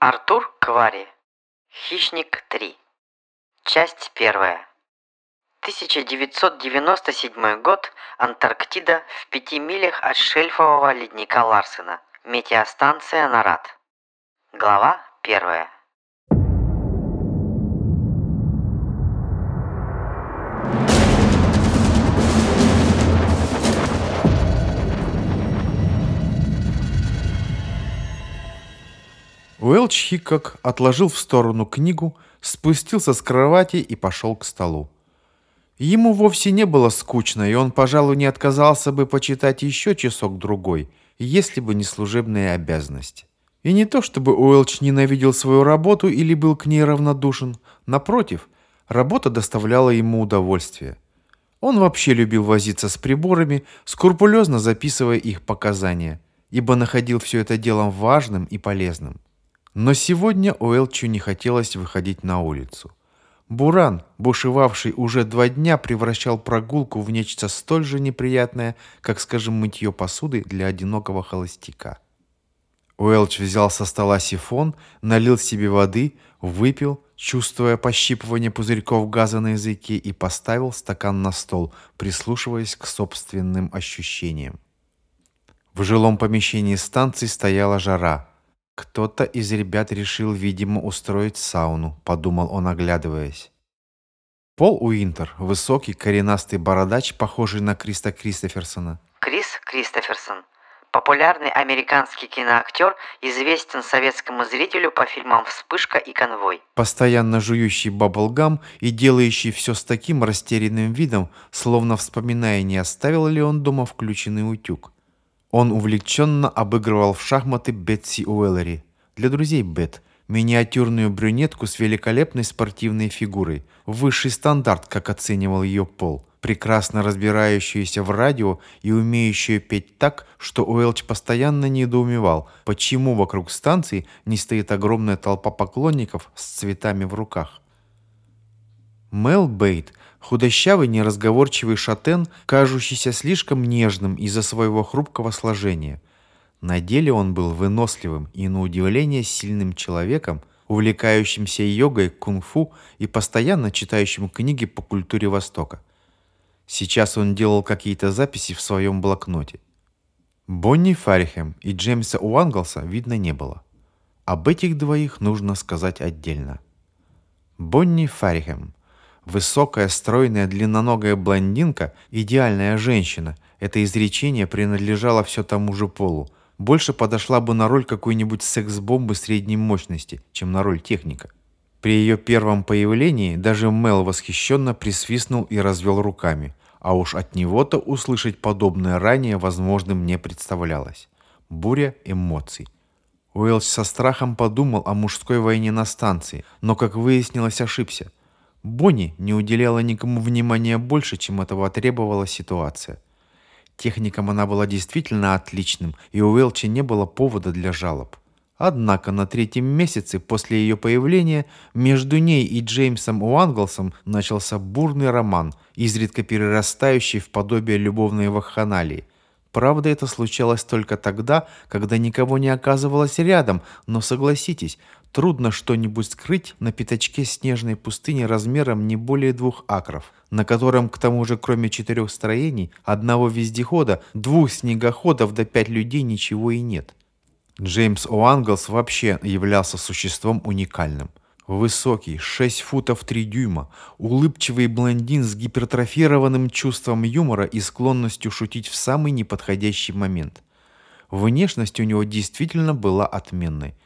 Артур Квари. Хищник 3. Часть первая. 1997 год. Антарктида в пяти милях от шельфового ледника Ларсена. Метеостанция Нарад. Глава первая. Уэлч Хикок отложил в сторону книгу, спустился с кровати и пошел к столу. Ему вовсе не было скучно, и он, пожалуй, не отказался бы почитать еще часок-другой, если бы не служебные обязанности. И не то, чтобы Уэлч ненавидел свою работу или был к ней равнодушен. Напротив, работа доставляла ему удовольствие. Он вообще любил возиться с приборами, скрупулезно записывая их показания, ибо находил все это делом важным и полезным. Но сегодня Уэлчу не хотелось выходить на улицу. Буран, бушевавший уже два дня, превращал прогулку в нечто столь же неприятное, как, скажем, мытье посуды для одинокого холостяка. Уэлч взял со стола сифон, налил себе воды, выпил, чувствуя пощипывание пузырьков газа на языке, и поставил стакан на стол, прислушиваясь к собственным ощущениям. В жилом помещении станции стояла жара – «Кто-то из ребят решил, видимо, устроить сауну», — подумал он, оглядываясь. Пол Уинтер, высокий, коренастый бородач, похожий на Криста Кристоферсона. Крис Кристоферсон. Популярный американский киноактер, известен советскому зрителю по фильмам «Вспышка» и «Конвой». Постоянно жующий баблгам и делающий все с таким растерянным видом, словно вспоминая, не оставил ли он дома включенный утюг. Он увлеченно обыгрывал в шахматы Бетси Уэллери. Для друзей Бет – миниатюрную брюнетку с великолепной спортивной фигурой. Высший стандарт, как оценивал ее пол. Прекрасно разбирающуюся в радио и умеющую петь так, что Уэлч постоянно недоумевал, почему вокруг станции не стоит огромная толпа поклонников с цветами в руках. Мел Бейт Худощавый, неразговорчивый шатен, кажущийся слишком нежным из-за своего хрупкого сложения. На деле он был выносливым и, на удивление, сильным человеком, увлекающимся йогой, кунг-фу и постоянно читающим книги по культуре Востока. Сейчас он делал какие-то записи в своем блокноте. Бонни Фарихем и Джеймса Уанглса видно не было. Об этих двоих нужно сказать отдельно. Бонни Фарихем – Высокая, стройная, длинноногая блондинка – идеальная женщина. Это изречение принадлежало все тому же полу. Больше подошла бы на роль какой-нибудь секс-бомбы средней мощности, чем на роль техника. При ее первом появлении даже Мел восхищенно присвистнул и развел руками. А уж от него-то услышать подобное ранее возможным не представлялось. Буря эмоций. Уэлч со страхом подумал о мужской войне на станции, но, как выяснилось, ошибся – Бонни не уделяла никому внимания больше, чем этого требовала ситуация. Техником она была действительно отличным, и у Уэлчи не было повода для жалоб. Однако на третьем месяце после ее появления между ней и Джеймсом Уанглсом начался бурный роман, изредка перерастающий в подобие любовной вакханалии. Правда, это случалось только тогда, когда никого не оказывалось рядом, но согласитесь, Трудно что-нибудь скрыть на пятачке снежной пустыни размером не более двух акров, на котором, к тому же, кроме четырех строений, одного вездехода, двух снегоходов до пять людей ничего и нет. Джеймс О'Англс вообще являлся существом уникальным. Высокий, 6 футов 3 дюйма, улыбчивый блондин с гипертрофированным чувством юмора и склонностью шутить в самый неподходящий момент. Внешность у него действительно была отменной –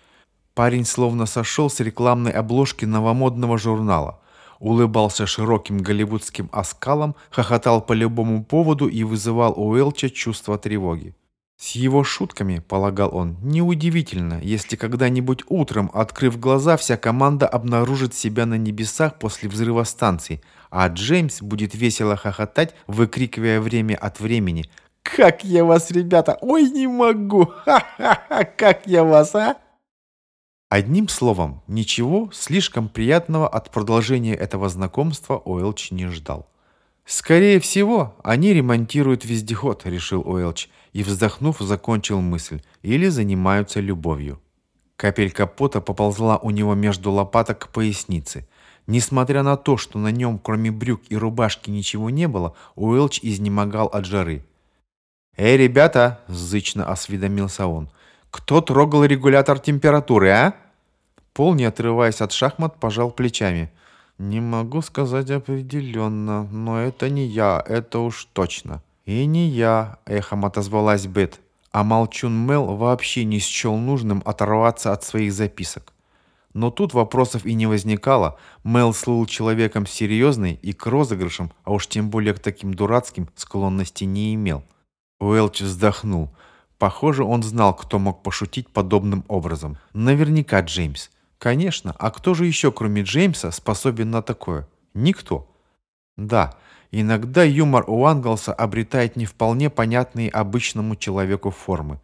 Парень словно сошел с рекламной обложки новомодного журнала. Улыбался широким голливудским оскалом, хохотал по любому поводу и вызывал у Элча чувство тревоги. С его шутками, полагал он, неудивительно, если когда-нибудь утром, открыв глаза, вся команда обнаружит себя на небесах после взрыва станции, а Джеймс будет весело хохотать, выкрикивая время от времени «Как я вас, ребята! Ой, не могу! Ха-ха-ха! Как я вас, а!» Одним словом, ничего слишком приятного от продолжения этого знакомства Уэлч не ждал. «Скорее всего, они ремонтируют вездеход», — решил Уэлч, и, вздохнув, закончил мысль, «или занимаются любовью». Капелька пота поползла у него между лопаток к пояснице. Несмотря на то, что на нем кроме брюк и рубашки ничего не было, Уэлч изнемогал от жары. «Эй, ребята!» – зычно осведомился он. «Кто трогал регулятор температуры, а?» Пол, не отрываясь от шахмат, пожал плечами. «Не могу сказать определенно, но это не я, это уж точно». «И не я», — эхом отозвалась Бет. А молчун Мел вообще не счел нужным оторваться от своих записок. Но тут вопросов и не возникало. Мел слыл человеком серьезный и к розыгрышам, а уж тем более к таким дурацким, склонности не имел. Уэлч вздохнул. Похоже, он знал, кто мог пошутить подобным образом. Наверняка Джеймс. Конечно, а кто же еще, кроме Джеймса, способен на такое? Никто. Да, иногда юмор у Англса обретает не вполне понятные обычному человеку формы.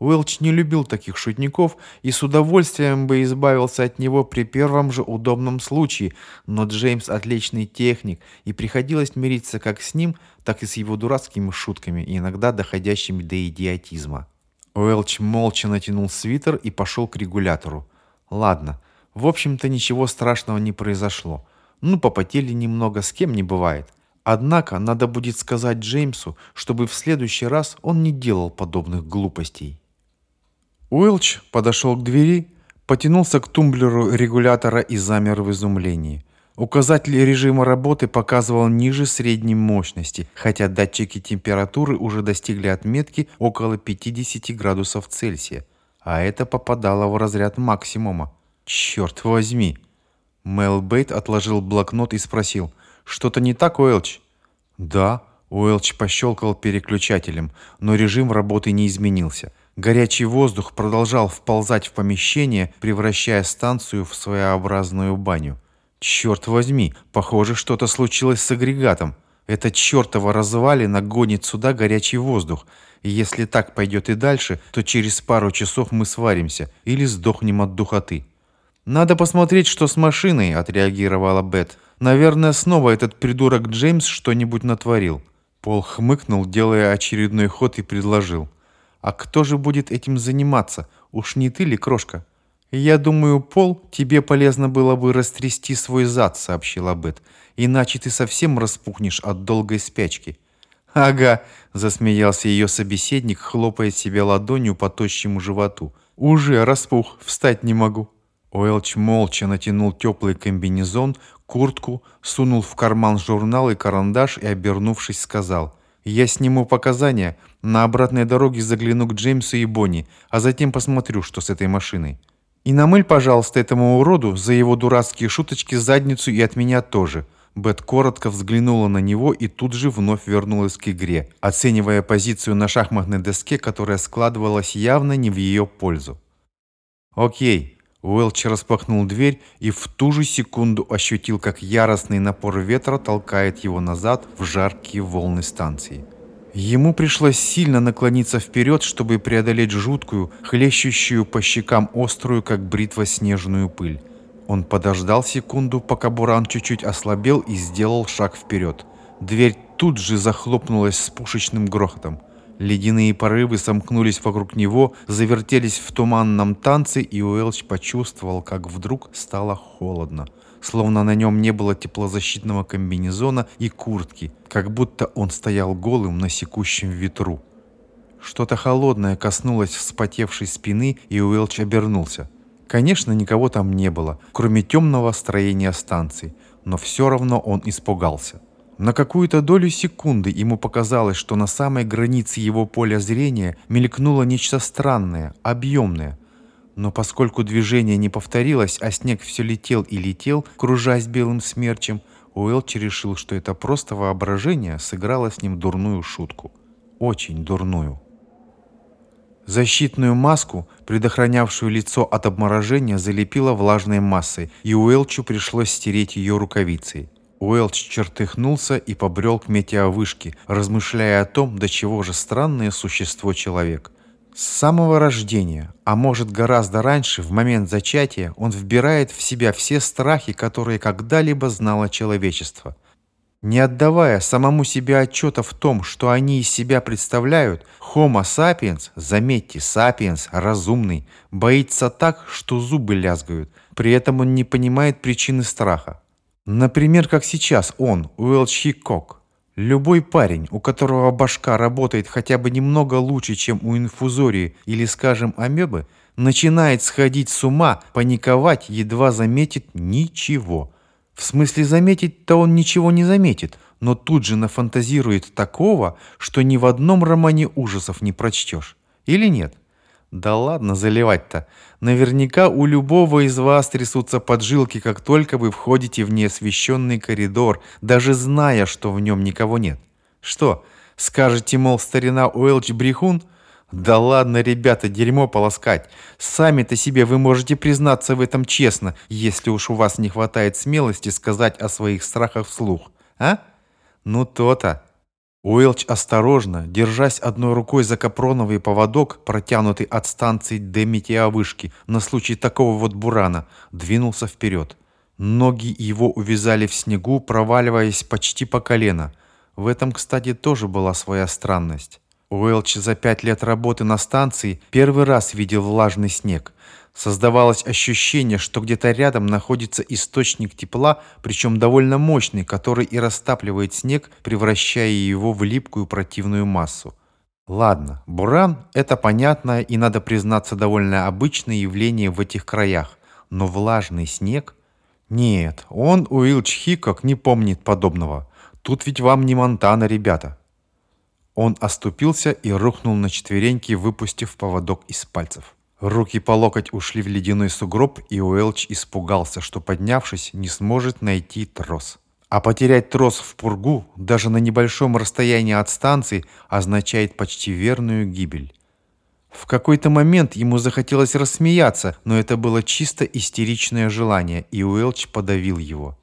Уэлч не любил таких шутников и с удовольствием бы избавился от него при первом же удобном случае, но Джеймс отличный техник, и приходилось мириться как с ним, так и с его дурацкими шутками, иногда доходящими до идиотизма. Уэлч молча натянул свитер и пошел к регулятору. Ладно, в общем-то ничего страшного не произошло. Ну, попотели немного, с кем не бывает. Однако надо будет сказать Джеймсу, чтобы в следующий раз он не делал подобных глупостей. Уилч подошел к двери, потянулся к тумблеру регулятора и замер в изумлении. Указатель режима работы показывал ниже средней мощности, хотя датчики температуры уже достигли отметки около 50 градусов Цельсия а это попадало в разряд максимума. Черт возьми! Мел Бейт отложил блокнот и спросил, «Что-то не так, Уэлч?» «Да», Уэлч пощелкал переключателем, но режим работы не изменился. Горячий воздух продолжал вползать в помещение, превращая станцию в своеобразную баню. «Черт возьми, похоже, что-то случилось с агрегатом. Эта чертова развалина гонит сюда горячий воздух. И если так пойдет и дальше, то через пару часов мы сваримся или сдохнем от духоты. «Надо посмотреть, что с машиной», — отреагировала Бет. «Наверное, снова этот придурок Джеймс что-нибудь натворил». Пол хмыкнул, делая очередной ход и предложил. «А кто же будет этим заниматься? Уж не ты ли, крошка?» «Я думаю, Пол, тебе полезно было бы растрясти свой зад», — сообщила Бет. «Иначе ты совсем распухнешь от долгой спячки». «Ага», — засмеялся ее собеседник, хлопая себе ладонью по тощему животу. «Уже распух, встать не могу». Уэлч молча натянул теплый комбинезон, куртку, сунул в карман журнал и карандаш и, обернувшись, сказал «Я сниму показания, на обратной дороге загляну к Джеймсу и Бонни, а затем посмотрю, что с этой машиной. И намыль, пожалуйста, этому уроду за его дурацкие шуточки задницу и от меня тоже». Бет коротко взглянула на него и тут же вновь вернулась к игре, оценивая позицию на шахматной доске, которая складывалась явно не в ее пользу. «Окей». Уэлч распахнул дверь и в ту же секунду ощутил, как яростный напор ветра толкает его назад в жаркие волны станции. Ему пришлось сильно наклониться вперед, чтобы преодолеть жуткую, хлещущую по щекам острую, как бритва, снежную пыль. Он подождал секунду, пока Буран чуть-чуть ослабел и сделал шаг вперед. Дверь тут же захлопнулась с пушечным грохотом. Ледяные порывы сомкнулись вокруг него, завертелись в туманном танце, и Уэлч почувствовал, как вдруг стало холодно. Словно на нем не было теплозащитного комбинезона и куртки, как будто он стоял голым на секущем ветру. Что-то холодное коснулось вспотевшей спины, и Уэлч обернулся. Конечно, никого там не было, кроме темного строения станции, но все равно он испугался. На какую-то долю секунды ему показалось, что на самой границе его поля зрения мелькнуло нечто странное, объемное. Но поскольку движение не повторилось, а снег все летел и летел, кружась белым смерчем, Уэлч решил, что это просто воображение сыграло с ним дурную шутку. Очень дурную. Защитную маску, предохранявшую лицо от обморожения, залепила влажной массой, и Уэлчу пришлось стереть ее рукавицей. Уэлч чертыхнулся и побрел к метеовышке, размышляя о том, до чего же странное существо человек. С самого рождения, а может гораздо раньше, в момент зачатия, он вбирает в себя все страхи, которые когда-либо знало человечество. Не отдавая самому себе отчета в том, что они из себя представляют, Homo sapiens, заметьте, sapiens, разумный, боится так, что зубы лязгают. При этом он не понимает причины страха. Например, как сейчас он, Уэлч Хикок. Любой парень, у которого башка работает хотя бы немного лучше, чем у инфузории или, скажем, амебы, начинает сходить с ума, паниковать, едва заметит ничего – в смысле заметить-то он ничего не заметит, но тут же нафантазирует такого, что ни в одном романе ужасов не прочтешь. Или нет? Да ладно заливать-то. Наверняка у любого из вас трясутся поджилки, как только вы входите в неосвещенный коридор, даже зная, что в нем никого нет. Что, скажете, мол, старина Уэлч брехун? Да ладно, ребята, дерьмо полоскать. Сами-то себе вы можете признаться в этом честно, если уж у вас не хватает смелости сказать о своих страхах вслух. А? Ну то-то. Уэлч осторожно, держась одной рукой за капроновый поводок, протянутый от станции до метеовышки, на случай такого вот бурана, двинулся вперед. Ноги его увязали в снегу, проваливаясь почти по колено. В этом, кстати, тоже была своя странность. Уэлч за пять лет работы на станции первый раз видел влажный снег. Создавалось ощущение, что где-то рядом находится источник тепла, причем довольно мощный, который и растапливает снег, превращая его в липкую противную массу. Ладно, буран – это понятное и, надо признаться, довольно обычное явление в этих краях. Но влажный снег? Нет, он, Уилч Хикок, не помнит подобного. Тут ведь вам не Монтана, ребята. Он оступился и рухнул на четвереньки, выпустив поводок из пальцев. Руки по локоть ушли в ледяной сугроб, и Уэлч испугался, что, поднявшись, не сможет найти трос. А потерять трос в пургу, даже на небольшом расстоянии от станции, означает почти верную гибель. В какой-то момент ему захотелось рассмеяться, но это было чисто истеричное желание, и Уэлч подавил его.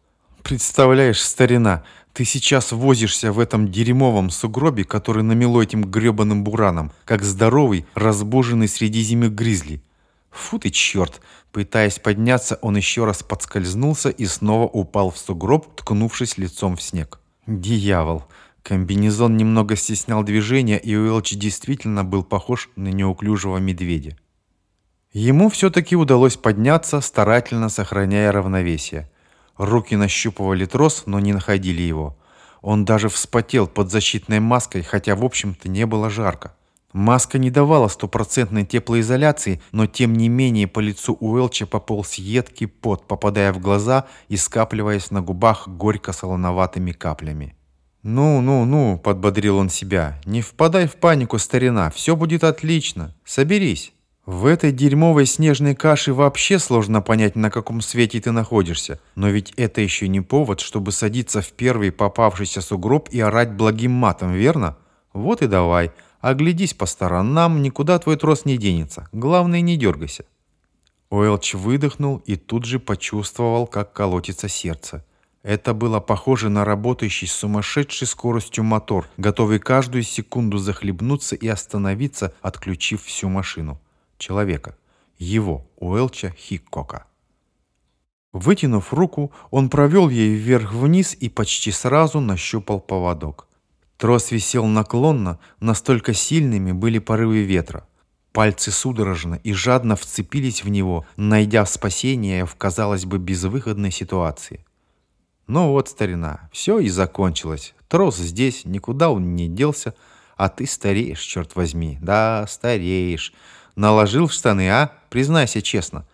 «Представляешь, старина, ты сейчас возишься в этом дерьмовом сугробе, который намело этим гребаным бураном, как здоровый, разбуженный среди зимы гризли. Фу ты черт! Пытаясь подняться, он еще раз подскользнулся и снова упал в сугроб, ткнувшись лицом в снег. Дьявол! Комбинезон немного стеснял движение, и Уэлч действительно был похож на неуклюжего медведя. Ему все-таки удалось подняться, старательно сохраняя равновесие. Руки нащупывали трос, но не находили его. Он даже вспотел под защитной маской, хотя, в общем-то, не было жарко. Маска не давала стопроцентной теплоизоляции, но тем не менее по лицу Уэлча пополз едкий пот, попадая в глаза и скапливаясь на губах горько-солоноватыми каплями. «Ну, ну, ну», — подбодрил он себя, — «не впадай в панику, старина, все будет отлично. Соберись». В этой дерьмовой снежной каше вообще сложно понять, на каком свете ты находишься. Но ведь это еще не повод, чтобы садиться в первый попавшийся сугроб и орать благим матом, верно? Вот и давай. Оглядись по сторонам, никуда твой трос не денется. Главное, не дергайся. Уэлч выдохнул и тут же почувствовал, как колотится сердце. Это было похоже на работающий с сумасшедшей скоростью мотор, готовый каждую секунду захлебнуться и остановиться, отключив всю машину человека, его, Уэлча Хиккока. Вытянув руку, он провел ей вверх-вниз и почти сразу нащупал поводок. Трос висел наклонно, настолько сильными были порывы ветра. Пальцы судорожно и жадно вцепились в него, найдя спасение в, казалось бы, безвыходной ситуации. Ну вот, старина, все и закончилось. Трос здесь, никуда он не делся, а ты стареешь, черт возьми. Да, стареешь. Наложил в штаны, а? Признайся честно.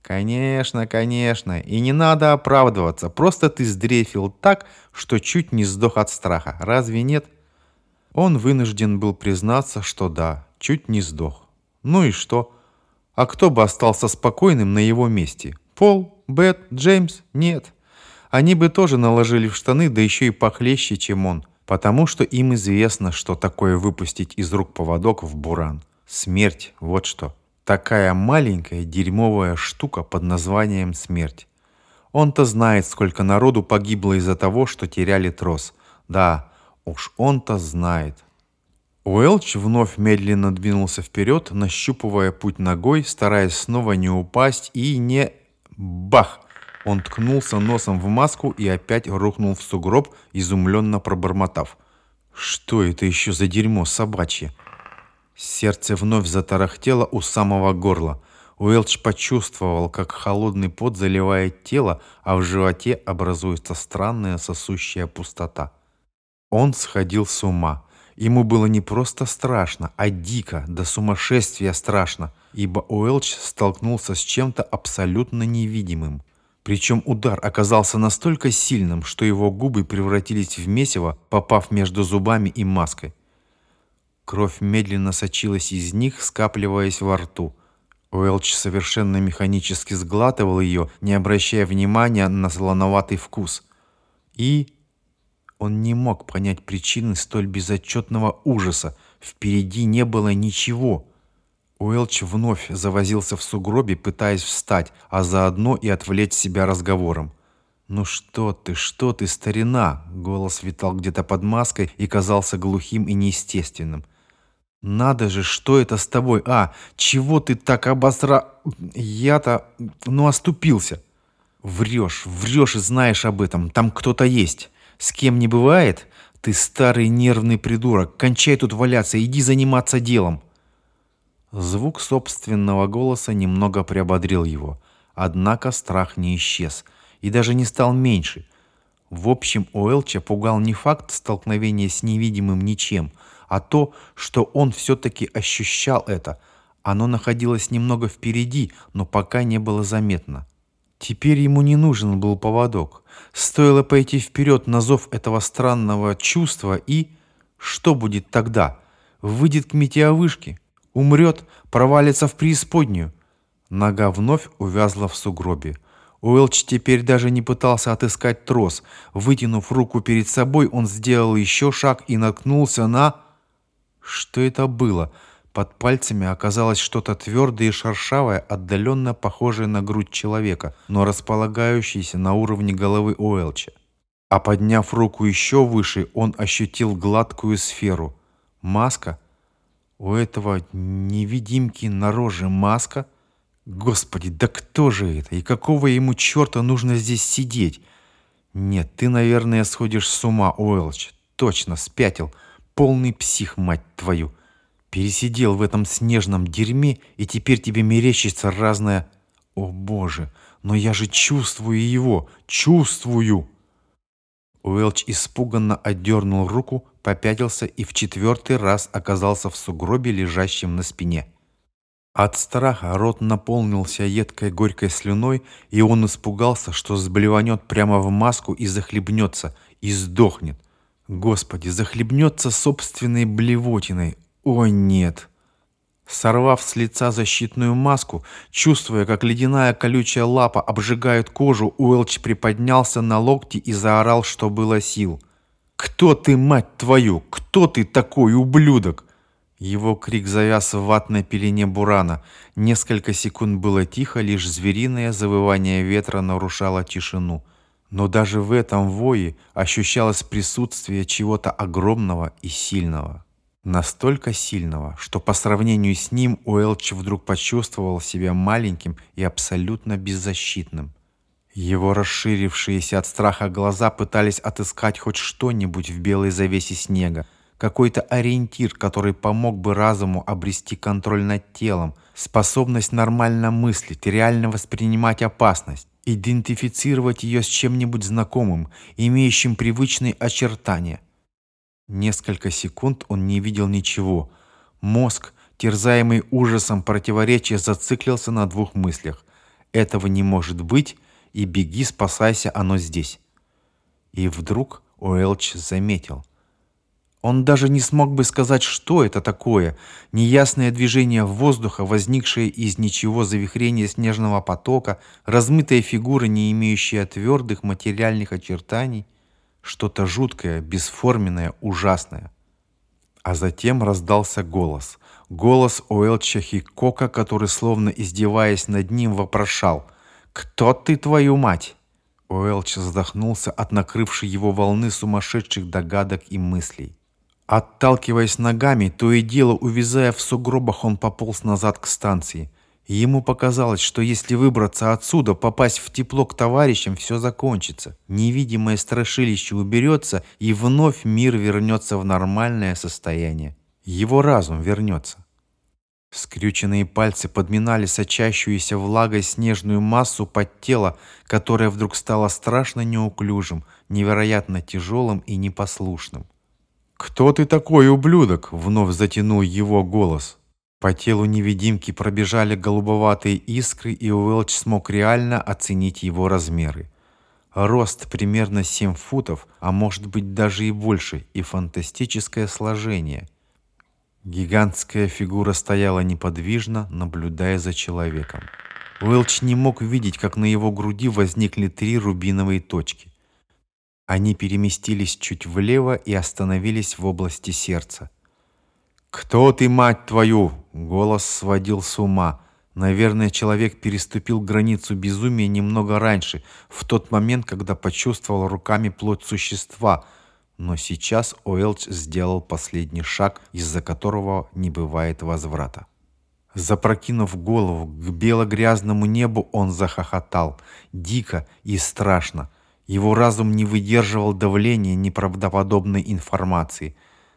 Конечно, конечно. И не надо оправдываться. Просто ты сдрефил так, что чуть не сдох от страха. Разве нет? Он вынужден был признаться, что да, чуть не сдох. Ну и что? А кто бы остался спокойным на его месте? Пол? Бет? Джеймс? Нет. Они бы тоже наложили в штаны, да еще и похлеще, чем он. Потому что им известно, что такое выпустить из рук поводок в буран. Смерть, вот что. Такая маленькая дерьмовая штука под названием смерть. Он-то знает, сколько народу погибло из-за того, что теряли трос. Да, уж он-то знает. Уэлч вновь медленно двинулся вперед, нащупывая путь ногой, стараясь снова не упасть и не... Бах! Он ткнулся носом в маску и опять рухнул в сугроб, изумленно пробормотав. «Что это еще за дерьмо собачье?» Сердце вновь затарахтело у самого горла. Уэлч почувствовал, как холодный пот заливает тело, а в животе образуется странная сосущая пустота. Он сходил с ума. Ему было не просто страшно, а дико, до сумасшествия страшно, ибо Уэлч столкнулся с чем-то абсолютно невидимым. Причем удар оказался настолько сильным, что его губы превратились в месиво, попав между зубами и маской. Кровь медленно сочилась из них, скапливаясь во рту. Уэлч совершенно механически сглатывал ее, не обращая внимания на солоноватый вкус. И он не мог понять причины столь безотчетного ужаса. Впереди не было ничего. Уэлч вновь завозился в сугробе, пытаясь встать, а заодно и отвлечь себя разговором. «Ну что ты, что ты, старина?» Голос витал где-то под маской и казался глухим и неестественным. «Надо же, что это с тобой? А, чего ты так обосра...» «Я-то... ну, оступился». «Врешь, врешь и знаешь об этом. Там кто-то есть. С кем не бывает? Ты старый нервный придурок. Кончай тут валяться, иди заниматься делом». Звук собственного голоса немного приободрил его. Однако страх не исчез и даже не стал меньше. В общем, Уэлча пугал не факт столкновения с невидимым ничем, а то, что он все-таки ощущал это. Оно находилось немного впереди, но пока не было заметно. Теперь ему не нужен был поводок. Стоило пойти вперед на зов этого странного чувства и... Что будет тогда? Выйдет к метеовышке? Умрет? Провалится в преисподнюю? Нога вновь увязла в сугробе. Уэлч теперь даже не пытался отыскать трос. Вытянув руку перед собой, он сделал еще шаг и наткнулся на... Что это было? Под пальцами оказалось что-то твердое и шершавое, отдаленно похожее на грудь человека, но располагающееся на уровне головы Уэлча. А подняв руку еще выше, он ощутил гладкую сферу. Маска? У этого невидимки на роже маска? Господи, да кто же это? И какого ему черта нужно здесь сидеть? Нет, ты, наверное, сходишь с ума, Уэлч. Точно, спятил. Полный псих, мать твою. Пересидел в этом снежном дерьме, и теперь тебе мерещится разное... О боже, но я же чувствую его, чувствую! Уэлч испуганно отдернул руку, попятился и в четвертый раз оказался в сугробе, лежащем на спине. От страха рот наполнился едкой горькой слюной, и он испугался, что сблеванет прямо в маску и захлебнется, и сдохнет. Господи, захлебнется собственной блевотиной. О нет! Сорвав с лица защитную маску, чувствуя, как ледяная колючая лапа обжигает кожу, Уэлч приподнялся на локти и заорал, что было сил. «Кто ты, мать твою? Кто ты такой ублюдок?» Его крик завяз в ватной пелене бурана. Несколько секунд было тихо, лишь звериное завывание ветра нарушало тишину. Но даже в этом вое ощущалось присутствие чего-то огромного и сильного. Настолько сильного, что по сравнению с ним Уэлч вдруг почувствовал себя маленьким и абсолютно беззащитным. Его расширившиеся от страха глаза пытались отыскать хоть что-нибудь в белой завесе снега, какой-то ориентир, который помог бы разуму обрести контроль над телом, способность нормально мыслить, реально воспринимать опасность, идентифицировать ее с чем-нибудь знакомым, имеющим привычные очертания – Несколько секунд он не видел ничего. Мозг, терзаемый ужасом противоречия, зациклился на двух мыслях. «Этого не может быть» и «Беги, спасайся, оно здесь». И вдруг Уэлч заметил. Он даже не смог бы сказать, что это такое. Неясное движение воздуха, возникшее из ничего завихрения снежного потока, размытая фигура, не имеющая твердых материальных очертаний – что-то жуткое, бесформенное, ужасное. А затем раздался голос. Голос Уэлча Хикока, который, словно издеваясь над ним, вопрошал «Кто ты, твою мать?» Уэлч задохнулся от накрывшей его волны сумасшедших догадок и мыслей. Отталкиваясь ногами, то и дело увязая в сугробах, он пополз назад к станции. Ему показалось, что если выбраться отсюда, попасть в тепло к товарищам, все закончится. Невидимое страшилище уберется, и вновь мир вернется в нормальное состояние. Его разум вернется. Скрюченные пальцы подминали сочащуюся влагой снежную массу под тело, которое вдруг стало страшно неуклюжим, невероятно тяжелым и непослушным. «Кто ты такой, ублюдок?» — вновь затянул его голос. По телу невидимки пробежали голубоватые искры, и Уэлч смог реально оценить его размеры. Рост примерно 7 футов, а может быть даже и больше, и фантастическое сложение — Гигантская фигура стояла неподвижно, наблюдая за человеком. Уэлч не мог видеть, как на его груди возникли три рубиновые точки. Они переместились чуть влево и остановились в области сердца. «Кто ты, мать твою?» — голос сводил с ума. Наверное, человек переступил границу безумия немного раньше, в тот момент, когда почувствовал руками плоть существа — но сейчас Уэлч сделал последний шаг, из-за которого не бывает возврата. Запрокинув голову к бело-грязному небу, он захохотал, дико и страшно. Его разум не выдерживал давления неправдоподобной информации.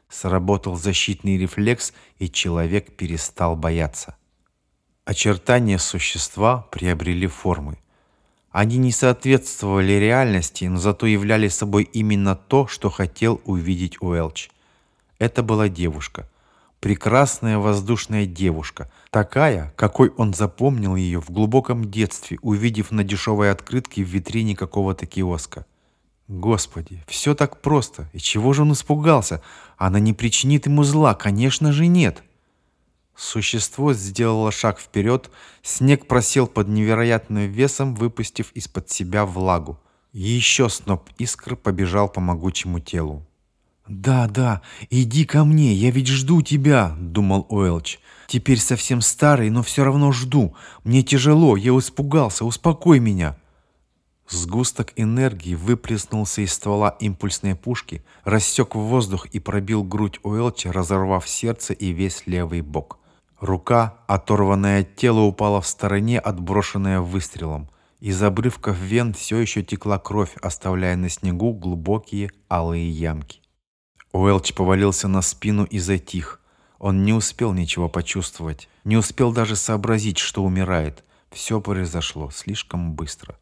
Сработал защитный рефлекс, и человек перестал бояться. Очертания существа приобрели формы. Они не соответствовали реальности, но зато являли собой именно то, что хотел увидеть Уэлч. Это была девушка. Прекрасная воздушная девушка. Такая, какой он запомнил ее в глубоком детстве, увидев на дешевой открытке в витрине какого-то киоска. Господи, все так просто. И чего же он испугался? Она не причинит ему зла, конечно же нет. Существо сделало шаг вперед, снег просел под невероятным весом, выпустив из-под себя влагу. еще сноп искр побежал по могучему телу. «Да, да, иди ко мне, я ведь жду тебя», — думал Уэлч. «Теперь совсем старый, но все равно жду. Мне тяжело, я испугался, успокой меня». Сгусток энергии выплеснулся из ствола импульсной пушки, рассек в воздух и пробил грудь Уэлча, разорвав сердце и весь левый бок. Рука, оторванная от тела, упала в стороне, отброшенная выстрелом. Из обрывков вен все еще текла кровь, оставляя на снегу глубокие алые ямки. Уэлч повалился на спину и затих. Он не успел ничего почувствовать, не успел даже сообразить, что умирает. Все произошло слишком быстро.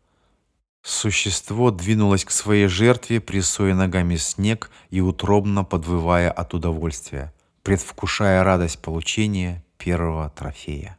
Существо двинулось к своей жертве, прессуя ногами снег и утробно подвывая от удовольствия, предвкушая радость получения первого трофея.